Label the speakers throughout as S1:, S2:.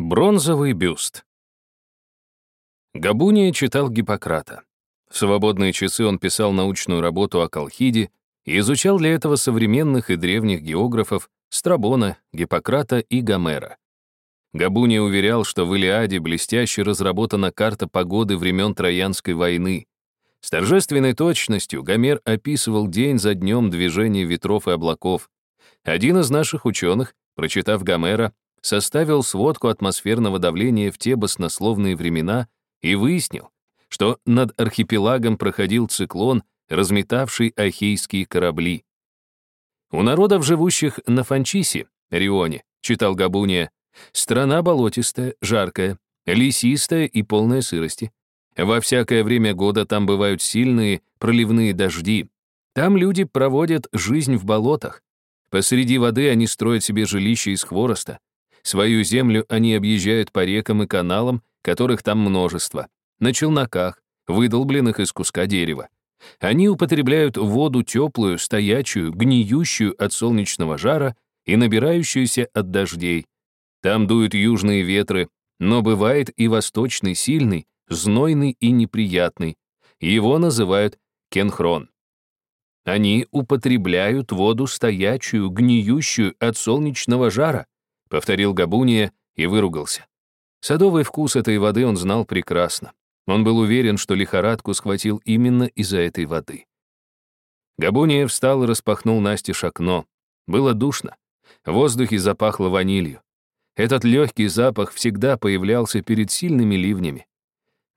S1: Бронзовый бюст. Габуния читал Гиппократа. В свободные часы он писал научную работу о Колхиде и изучал для этого современных и древних географов Страбона, Гиппократа и Гомера. Габуния уверял, что в Илиаде блестяще разработана карта погоды времен Троянской войны. С торжественной точностью Гомер описывал день за днем движение ветров и облаков. Один из наших ученых, прочитав Гомера, составил сводку атмосферного давления в те баснословные времена и выяснил, что над архипелагом проходил циклон, разметавший ахейские корабли. У народов, живущих на Фанчисе, Рионе, читал Габуния, страна болотистая, жаркая, лесистая и полная сырости. Во всякое время года там бывают сильные проливные дожди. Там люди проводят жизнь в болотах. Посреди воды они строят себе жилища из хвороста. Свою землю они объезжают по рекам и каналам, которых там множество, на челноках, выдолбленных из куска дерева. Они употребляют воду теплую, стоячую, гниющую от солнечного жара и набирающуюся от дождей. Там дуют южные ветры, но бывает и восточный сильный, знойный и неприятный. Его называют кенхрон. Они употребляют воду стоячую, гниющую от солнечного жара, — повторил Габуния и выругался. Садовый вкус этой воды он знал прекрасно. Он был уверен, что лихорадку схватил именно из-за этой воды. Габуния встал и распахнул Настеж окно. Было душно. В воздухе запахло ванилью. Этот легкий запах всегда появлялся перед сильными ливнями.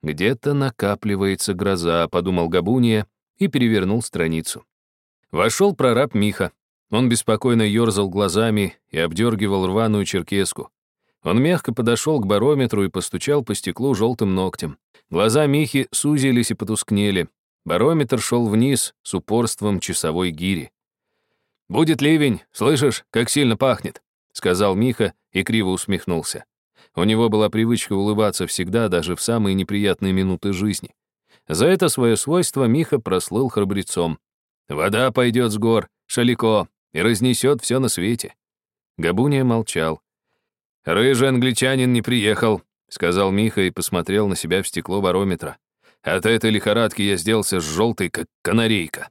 S1: «Где-то накапливается гроза», — подумал Габуния и перевернул страницу. Вошел прораб Миха. Он беспокойно ерзал глазами и обдергивал рваную черкеску. Он мягко подошел к барометру и постучал по стеклу желтым ногтем. Глаза Михи сузились и потускнели. Барометр шел вниз с упорством часовой гири. «Будет ливень, слышишь, как сильно пахнет», — сказал Миха и криво усмехнулся. У него была привычка улыбаться всегда, даже в самые неприятные минуты жизни. За это свое свойство Миха прослыл храбрецом. «Вода пойдет с гор, шалико, и разнесет все на свете». Габуния молчал. «Рыжий англичанин не приехал», — сказал Миха и посмотрел на себя в стекло барометра. «От этой лихорадки я сделался желтый, как канарейка».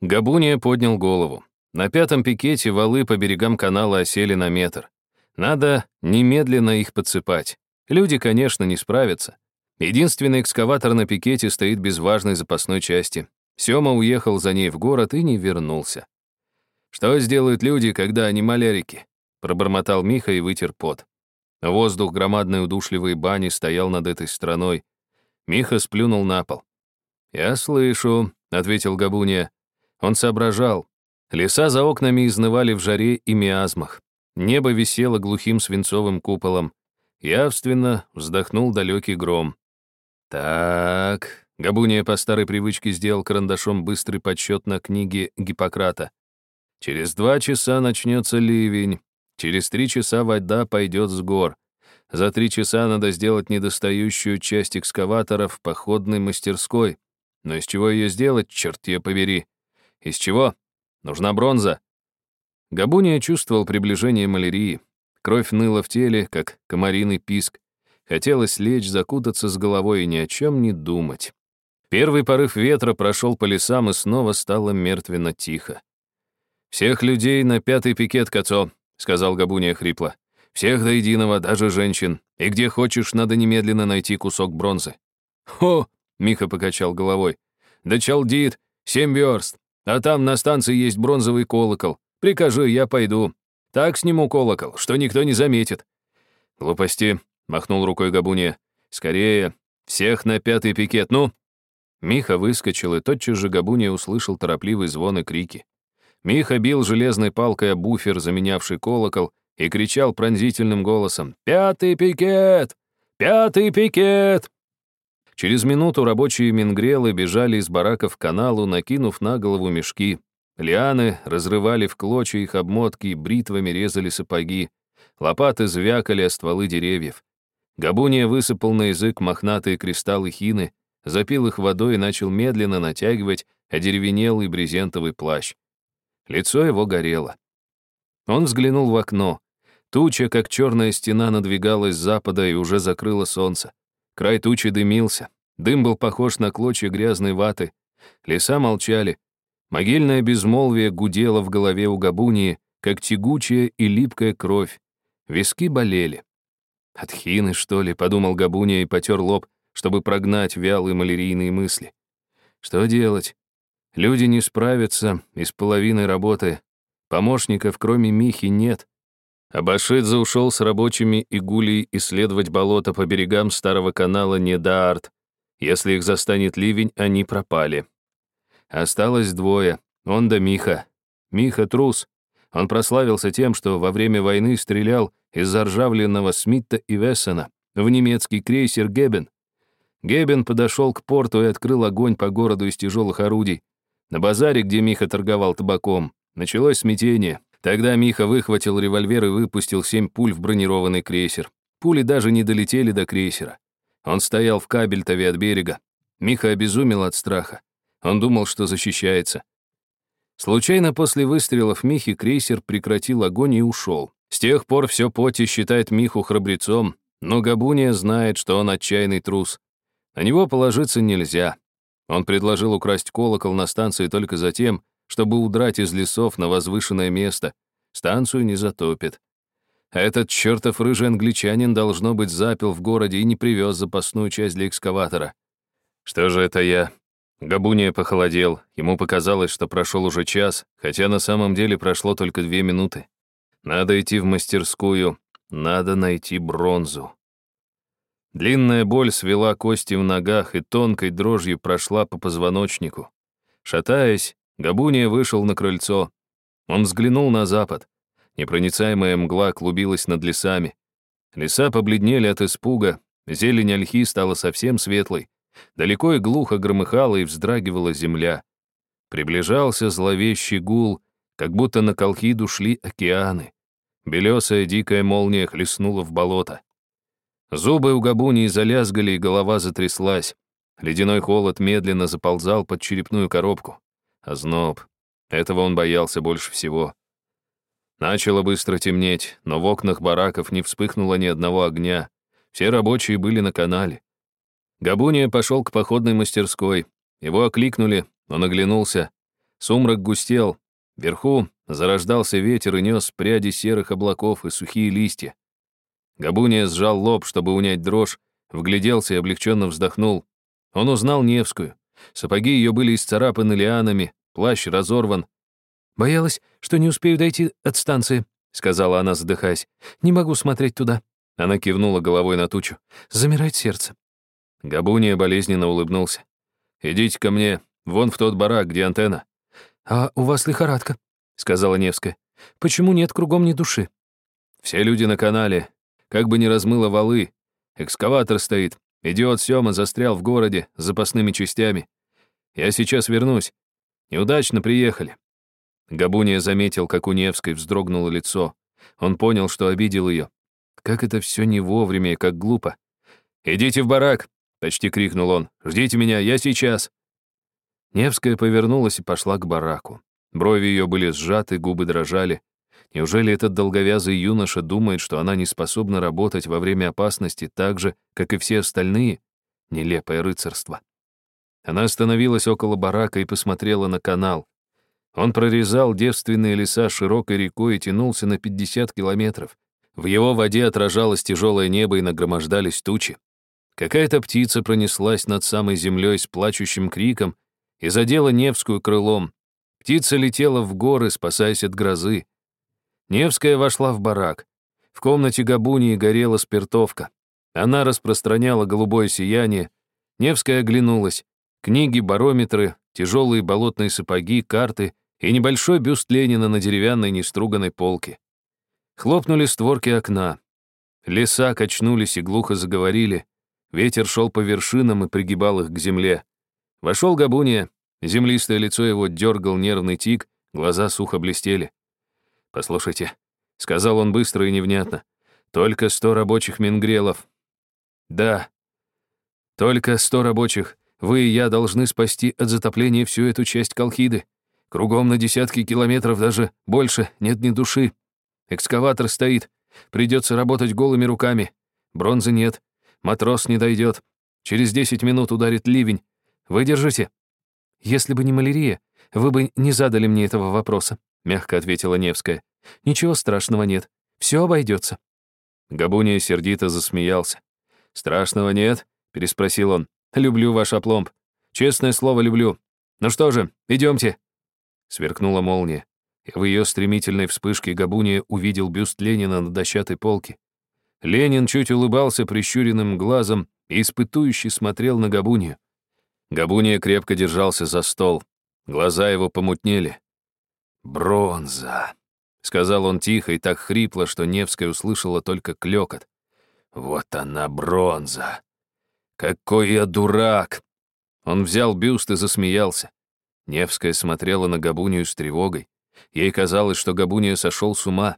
S1: Габуния поднял голову. На пятом пикете валы по берегам канала осели на метр. Надо немедленно их подсыпать. Люди, конечно, не справятся. Единственный экскаватор на пикете стоит без важной запасной части. Сёма уехал за ней в город и не вернулся. «Что сделают люди, когда они малярики?» Пробормотал Миха и вытер пот. Воздух громадной удушливой бани стоял над этой страной. Миха сплюнул на пол. «Я слышу», — ответил Габуния. Он соображал. Леса за окнами изнывали в жаре и миазмах. Небо висело глухим свинцовым куполом. Явственно вздохнул далекий гром. «Так...» — Габуния по старой привычке сделал карандашом быстрый подсчет на книге Гиппократа. «Через два часа начнется ливень. Через три часа вода пойдет с гор. За три часа надо сделать недостающую часть экскаватора в походной мастерской. Но из чего ее сделать, черт ее побери? Из чего? Нужна бронза. Габуния чувствовал приближение малярии. Кровь ныла в теле, как комариный писк. Хотелось лечь, закутаться с головой и ни о чем не думать. Первый порыв ветра прошел по лесам, и снова стало мертвенно тихо. «Всех людей на пятый пикет, Кацо!» — сказал Габуния хрипло. «Всех до единого, даже женщин. И где хочешь, надо немедленно найти кусок бронзы». «Хо!» — Миха покачал головой. «Да Чалдит, семь верст. А там на станции есть бронзовый колокол. Прикажи, я пойду. Так сниму колокол, что никто не заметит». «Глупости», — махнул рукой Габуния. «Скорее, всех на пятый пикет, ну!» Миха выскочил, и тотчас же Габуния услышал торопливый звон и крики. Миха бил железной палкой о буфер, заменявший колокол, и кричал пронзительным голосом «Пятый пикет! Пятый пикет!» Через минуту рабочие мингрелы бежали из бараков к каналу, накинув на голову мешки. Лианы разрывали в клочья их обмотки, бритвами резали сапоги. Лопаты звякали о стволы деревьев. Габуния высыпал на язык мохнатые кристаллы хины, запил их водой и начал медленно натягивать одеревенелый брезентовый плащ. Лицо его горело. Он взглянул в окно. Туча, как черная стена, надвигалась с запада и уже закрыла солнце. Край тучи дымился. Дым был похож на клочья грязной ваты. Леса молчали. Могильное безмолвие гудело в голове у Габунии, как тягучая и липкая кровь. Виски болели. «От хины, что ли?» — подумал Габуния и потер лоб, чтобы прогнать вялые малярийные мысли. «Что делать? Люди не справятся, из половины работы. Помощников, кроме Михи, нет. Абашидзе ушел с рабочими и гулей исследовать болото по берегам старого канала Недаарт. Если их застанет ливень, они пропали. Осталось двое, он да Миха. Миха трус. Он прославился тем, что во время войны стрелял из заржавленного Смитта и Вессона в немецкий крейсер Гебен. Гебен подошел к порту и открыл огонь по городу из тяжелых орудий. На базаре, где Миха торговал табаком, началось смятение. Тогда Миха выхватил револьвер и выпустил семь пуль в бронированный крейсер. Пули даже не долетели до крейсера. Он стоял в кабельтове от берега. Миха обезумел от страха. Он думал, что защищается. Случайно после выстрелов Михи крейсер прекратил огонь и ушел. С тех пор все поти считает Миху храбрецом, но Габуния знает, что он отчаянный трус. На него положиться нельзя. Он предложил украсть колокол на станции только за тем, чтобы удрать из лесов на возвышенное место. Станцию не затопит. Этот чертов рыжий англичанин, должно быть, запил в городе и не привез запасную часть для экскаватора. Что же это я? Габуния похолодел. Ему показалось, что прошел уже час, хотя на самом деле прошло только две минуты. Надо идти в мастерскую, надо найти бронзу. Длинная боль свела кости в ногах и тонкой дрожью прошла по позвоночнику. Шатаясь, Габуния вышел на крыльцо. Он взглянул на запад. Непроницаемая мгла клубилась над лесами. Леса побледнели от испуга, зелень ольхи стала совсем светлой. Далеко и глухо громыхала и вздрагивала земля. Приближался зловещий гул, как будто на Колхиду шли океаны. Белесая дикая молния хлестнула в болото. Зубы у Габунии залязгали, и голова затряслась. Ледяной холод медленно заползал под черепную коробку. Озноб. Этого он боялся больше всего. Начало быстро темнеть, но в окнах бараков не вспыхнуло ни одного огня. Все рабочие были на канале. Габуния пошел к походной мастерской. Его окликнули, он оглянулся. Сумрак густел. Вверху зарождался ветер и нес пряди серых облаков и сухие листья. Габуния сжал лоб, чтобы унять дрожь, вгляделся и облегченно вздохнул. Он узнал Невскую. Сапоги ее были исцарапаны лианами, плащ разорван. «Боялась, что не успею дойти от станции», — сказала она, задыхаясь. «Не могу смотреть туда». Она кивнула головой на тучу. «Замирает сердце». Габуния болезненно улыбнулся. «Идите ко мне, вон в тот барак, где антенна». «А у вас лихорадка», — сказала Невская. «Почему нет кругом ни души?» «Все люди на канале, как бы ни размыло валы. Экскаватор стоит. Идиот Сёма застрял в городе с запасными частями. Я сейчас вернусь. Неудачно приехали». Габуния заметил, как у Невской вздрогнуло лицо. Он понял, что обидел ее. Как это все не вовремя и как глупо. «Идите в барак!» — почти крикнул он. «Ждите меня, я сейчас!» Невская повернулась и пошла к бараку. Брови ее были сжаты, губы дрожали. Неужели этот долговязый юноша думает, что она не способна работать во время опасности так же, как и все остальные? Нелепое рыцарство. Она остановилась около барака и посмотрела на канал. Он прорезал девственные леса широкой рекой и тянулся на 50 километров. В его воде отражалось тяжелое небо и нагромождались тучи. Какая-то птица пронеслась над самой землей с плачущим криком и задела Невскую крылом. Птица летела в горы, спасаясь от грозы. Невская вошла в барак. В комнате Габунии горела спиртовка. Она распространяла голубое сияние. Невская оглянулась. Книги, барометры, тяжелые болотные сапоги, карты и небольшой бюст Ленина на деревянной неструганной полке. Хлопнули створки окна. Леса качнулись и глухо заговорили. Ветер шел по вершинам и пригибал их к земле. Вошел Габуния. Землистое лицо его дергал нервный тик, глаза сухо блестели. «Послушайте», — сказал он быстро и невнятно, «только сто рабочих мингрелов». «Да, только сто рабочих. Вы и я должны спасти от затопления всю эту часть Колхиды. Кругом на десятки километров, даже больше, нет ни души. Экскаватор стоит, Придется работать голыми руками. Бронзы нет. Матрос не дойдет. Через 10 минут ударит ливень. Выдержите. Если бы не малярия, вы бы не задали мне этого вопроса, мягко ответила Невская. Ничего страшного нет. Все обойдется. Габуния сердито засмеялся. «Страшного нет?» — переспросил он. «Люблю ваш опломб. Честное слово, люблю. Ну что же, идемте. Сверкнула молния, и в ее стремительной вспышке Габуния увидел бюст Ленина на дощатой полке. Ленин чуть улыбался прищуренным глазом и испытующе смотрел на Габунию. Габуния крепко держался за стол. Глаза его помутнели. «Бронза», — сказал он тихо и так хрипло, что Невская услышала только клёкот. «Вот она, бронза! Какой я дурак!» Он взял бюст и засмеялся. Невская смотрела на Габунию с тревогой. Ей казалось, что Габуния сошел с ума.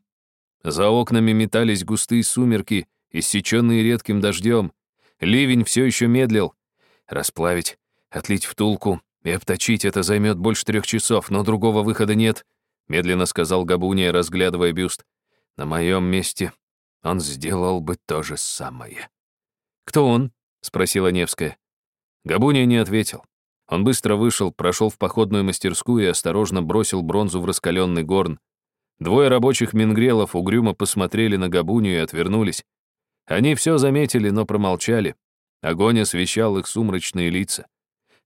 S1: За окнами метались густые сумерки, иссеченные редким дождем. Ливень все еще медлил. Расплавить, отлить втулку и обточить это займет больше трех часов, но другого выхода нет, медленно сказал Габуния, разглядывая бюст. На моем месте он сделал бы то же самое. «Кто он?» — спросила Невская. Габуния не ответил. Он быстро вышел, прошел в походную мастерскую и осторожно бросил бронзу в раскаленный горн. Двое рабочих мингрелов угрюмо посмотрели на Габунию и отвернулись. Они все заметили, но промолчали. Огонь освещал их сумрачные лица.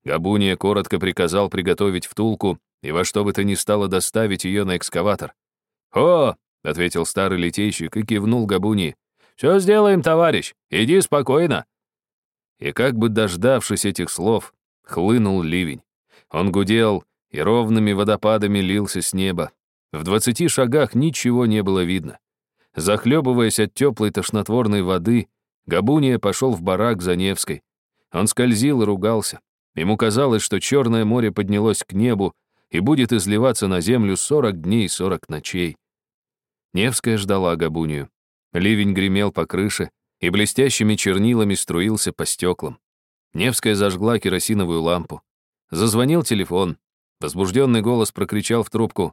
S1: Габуния коротко приказал приготовить втулку и во что бы то ни стало доставить ее на экскаватор. «О!» — ответил старый литейщик и кивнул Габунии. «Все сделаем, товарищ. Иди спокойно». И как бы дождавшись этих слов, Хлынул ливень. Он гудел и ровными водопадами лился с неба. В двадцати шагах ничего не было видно. Захлебываясь от теплой тошнотворной воды, Габуния пошел в барак за Невской. Он скользил и ругался. Ему казалось, что Черное море поднялось к небу и будет изливаться на землю сорок дней и сорок ночей. Невская ждала Габунию. Ливень гремел по крыше и блестящими чернилами струился по стеклам. Невская зажгла керосиновую лампу. Зазвонил телефон. Возбужденный голос прокричал в трубку.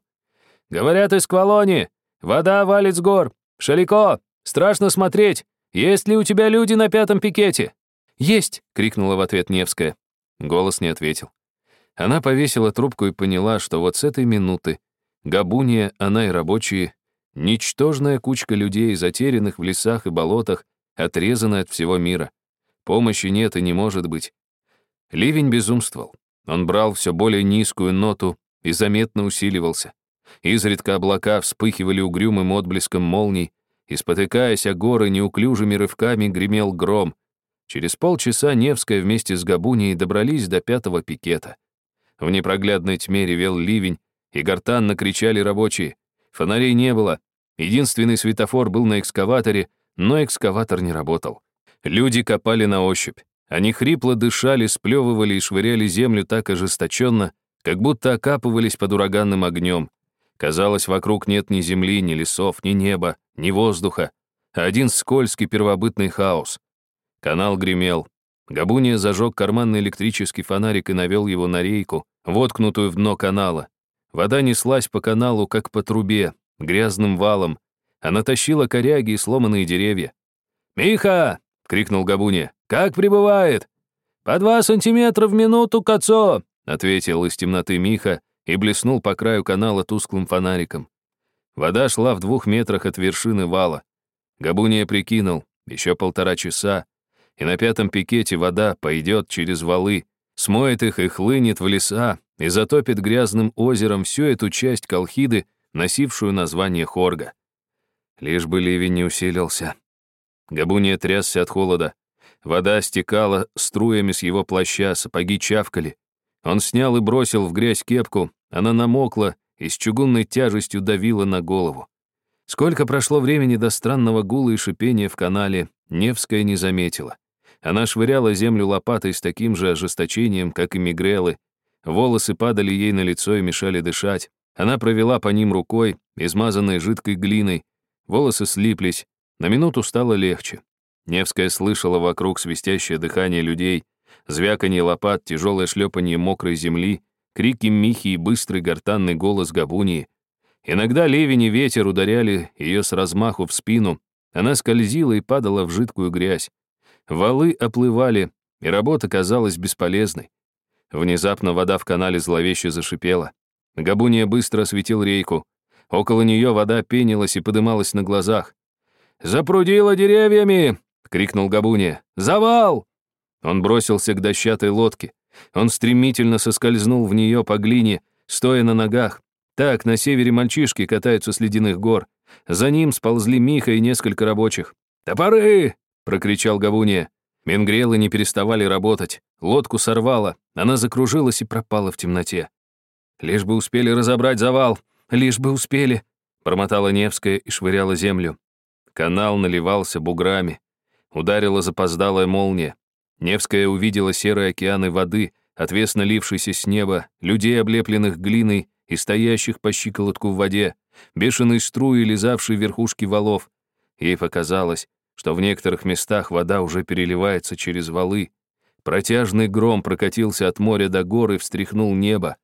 S1: «Говорят из Квалони! Вода валит с гор! Шалико! Страшно смотреть! Есть ли у тебя люди на пятом пикете?» «Есть!» — крикнула в ответ Невская. Голос не ответил. Она повесила трубку и поняла, что вот с этой минуты Габуния, она и рабочие, ничтожная кучка людей, затерянных в лесах и болотах, отрезаны от всего мира. Помощи нет и не может быть. Ливень безумствовал. Он брал все более низкую ноту и заметно усиливался. Изредка облака вспыхивали угрюмым отблеском молний, и, спотыкаясь о горы, неуклюжими рывками гремел гром. Через полчаса Невская вместе с Габунией добрались до пятого пикета. В непроглядной тьме ревел ливень, и гортанно кричали рабочие. Фонарей не было. Единственный светофор был на экскаваторе, но экскаватор не работал. Люди копали на ощупь. Они хрипло дышали, сплевывали и швыряли землю так ожесточенно, как будто окапывались под ураганным огнем. Казалось, вокруг нет ни земли, ни лесов, ни неба, ни воздуха, один скользкий первобытный хаос. Канал гремел. Габуния зажег карманный электрический фонарик и навел его на рейку, воткнутую в дно канала. Вода неслась по каналу, как по трубе, грязным валом. Она тащила коряги и сломанные деревья. «Миха!» крикнул Габуни. «Как прибывает?» «По два сантиметра в минуту, Кацо!» — ответил из темноты Миха и блеснул по краю канала тусклым фонариком. Вода шла в двух метрах от вершины вала. Габуния прикинул, еще полтора часа, и на пятом пикете вода пойдет через валы, смоет их и хлынет в леса, и затопит грязным озером всю эту часть Колхиды, носившую название Хорга. Лишь бы ливень не усилился. Габуния трясся от холода. Вода стекала струями с его плаща, сапоги чавкали. Он снял и бросил в грязь кепку, она намокла и с чугунной тяжестью давила на голову. Сколько прошло времени до странного гула и шипения в канале, Невская не заметила. Она швыряла землю лопатой с таким же ожесточением, как и мигрелы. Волосы падали ей на лицо и мешали дышать. Она провела по ним рукой, измазанной жидкой глиной. Волосы слиплись, на минуту стало легче. Невская слышала вокруг свистящее дыхание людей, звяканье лопат, тяжелое шлепанье мокрой земли, крики Михи и быстрый гортанный голос Габунии. Иногда ливень и ветер ударяли ее с размаху в спину. Она скользила и падала в жидкую грязь. Валы оплывали, и работа казалась бесполезной. Внезапно вода в канале зловеще зашипела. Габуния быстро осветил рейку. Около нее вода пенилась и подымалась на глазах. «Запрудила деревьями!» — крикнул Габуния. «Завал!» Он бросился к дощатой лодке. Он стремительно соскользнул в нее по глине, стоя на ногах. Так, на севере мальчишки катаются с ледяных гор. За ним сползли Миха и несколько рабочих. «Топоры!» — прокричал Габуния. Менгрелы не переставали работать. Лодку сорвало. Она закружилась и пропала в темноте. «Лишь бы успели разобрать завал! Лишь бы успели!» Промотала Невская и швыряла землю. Канал наливался буграми. Ударила запоздалая молния. Невская увидела серые океаны воды, отвесно лившийся с неба, людей, облепленных глиной и стоящих по щиколотку в воде, бешеные струи, лизавшие верхушки валов. Ей показалось, что в некоторых местах вода уже переливается через валы. Протяжный гром прокатился от моря до горы и встряхнул небо.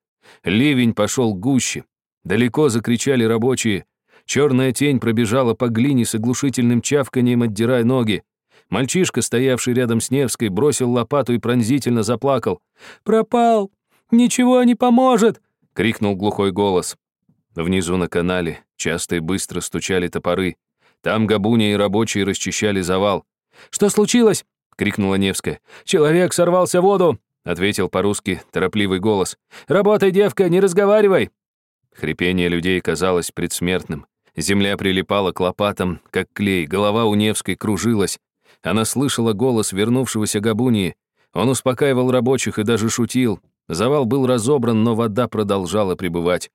S1: Ливень пошел гуще. Далеко закричали рабочие. Черная тень пробежала по глине с оглушительным чавканием, отдирая ноги. Мальчишка, стоявший рядом с Невской, бросил лопату и пронзительно заплакал. «Пропал! Ничего не поможет!» — крикнул глухой голос. Внизу на канале часто и быстро стучали топоры. Там Габуня и рабочие расчищали завал. «Что случилось?» — крикнула Невская. «Человек сорвался в воду!» — ответил по-русски торопливый голос. «Работай, девка, не разговаривай!» Хрипение людей казалось предсмертным. Земля прилипала к лопатам, как клей, голова у Невской кружилась. Она слышала голос вернувшегося Габунии. Он успокаивал рабочих и даже шутил. Завал был разобран, но вода продолжала пребывать.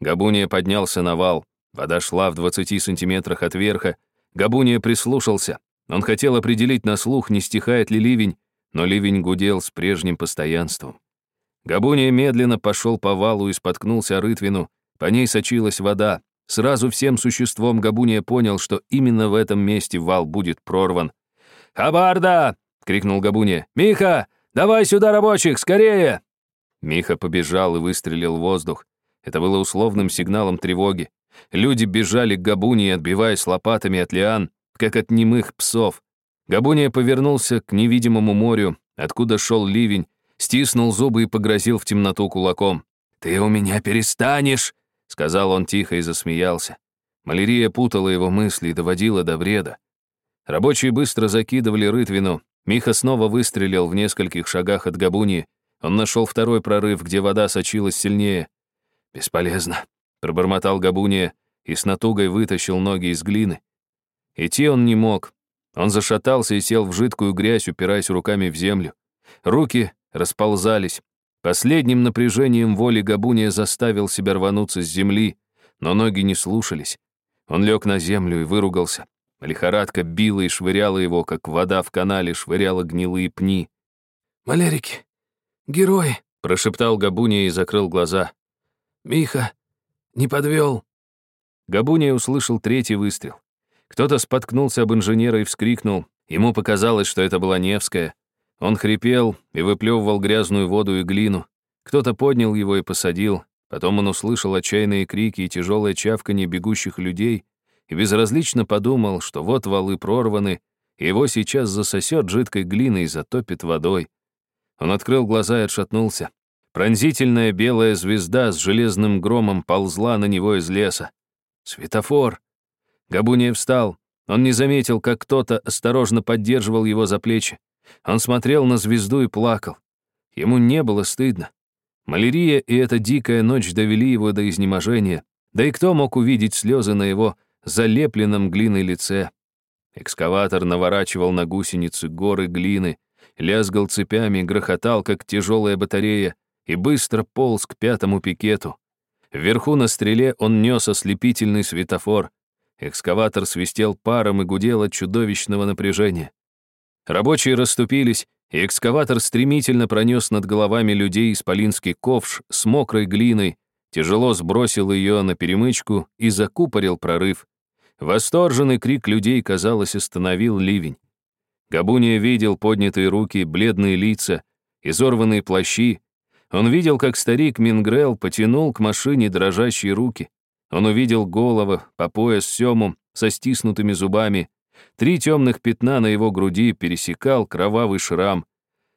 S1: Габуния поднялся на вал. Вода шла в 20 сантиметрах от верха. Габуния прислушался. Он хотел определить на слух, не стихает ли ливень, но ливень гудел с прежним постоянством. Габуния медленно пошел по валу и споткнулся о рытвину. По ней сочилась вода. Сразу всем существом Габуния понял, что именно в этом месте вал будет прорван. «Хабарда!» — крикнул Габуния. «Миха, давай сюда рабочих, скорее!» Миха побежал и выстрелил в воздух. Это было условным сигналом тревоги. Люди бежали к Габуне, отбиваясь лопатами от лиан, как от немых псов. Габуния повернулся к невидимому морю, откуда шел ливень, стиснул зубы и погрозил в темноту кулаком. «Ты у меня перестанешь!» — сказал он тихо и засмеялся. Малярия путала его мысли и доводила до вреда. Рабочие быстро закидывали рытвину. Миха снова выстрелил в нескольких шагах от Габуни. Он нашел второй прорыв, где вода сочилась сильнее. «Бесполезно», — пробормотал Габуния и с натугой вытащил ноги из глины. Идти он не мог. Он зашатался и сел в жидкую грязь, упираясь руками в землю. Руки расползались. Последним напряжением воли Габуния заставил себя рвануться с земли, но ноги не слушались. Он лег на землю и выругался. Лихорадка била и швыряла его, как вода в канале швыряла гнилые пни. «Малерики, герой!» — прошептал Габуния и закрыл глаза. «Миха, не подвел!» Габуния услышал третий выстрел. Кто-то споткнулся об инженера и вскрикнул. Ему показалось, что это была Невская. Он хрипел и выплевывал грязную воду и глину. Кто-то поднял его и посадил. Потом он услышал отчаянные крики и тяжелое чавканье бегущих людей и безразлично подумал, что вот валы прорваны, и его сейчас засосет жидкой глиной и затопит водой. Он открыл глаза и отшатнулся. Пронзительная белая звезда с железным громом ползла на него из леса. Светофор. Габуния встал. Он не заметил, как кто-то осторожно поддерживал его за плечи. Он смотрел на звезду и плакал. Ему не было стыдно. Малярия и эта дикая ночь довели его до изнеможения. Да и кто мог увидеть слезы на его залепленном глиной лице? Экскаватор наворачивал на гусеницы горы глины, лязгал цепями, грохотал, как тяжелая батарея, и быстро полз к пятому пикету. Вверху на стреле он нес ослепительный светофор. Экскаватор свистел паром и гудел от чудовищного напряжения. Рабочие расступились, и экскаватор стремительно пронес над головами людей исполинский ковш с мокрой глиной, тяжело сбросил ее на перемычку и закупорил прорыв. Восторженный крик людей, казалось, остановил ливень. Габуния видел поднятые руки, бледные лица, изорванные плащи. Он видел, как старик Мингрел потянул к машине дрожащие руки. Он увидел голову по пояс Сему со стиснутыми зубами. Три темных пятна на его груди пересекал кровавый шрам.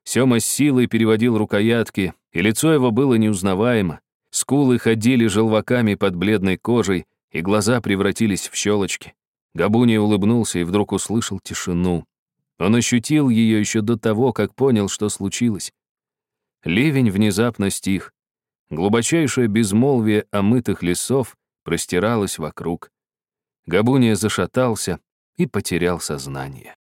S1: Сема с силой переводил рукоятки, и лицо его было неузнаваемо. Скулы ходили желваками под бледной кожей, и глаза превратились в щелочки. Габуния улыбнулся и вдруг услышал тишину. Он ощутил ее еще до того, как понял, что случилось. Ливень внезапно стих. Глубочайшее безмолвие омытых лесов простиралось вокруг. Габуния зашатался и потерял сознание.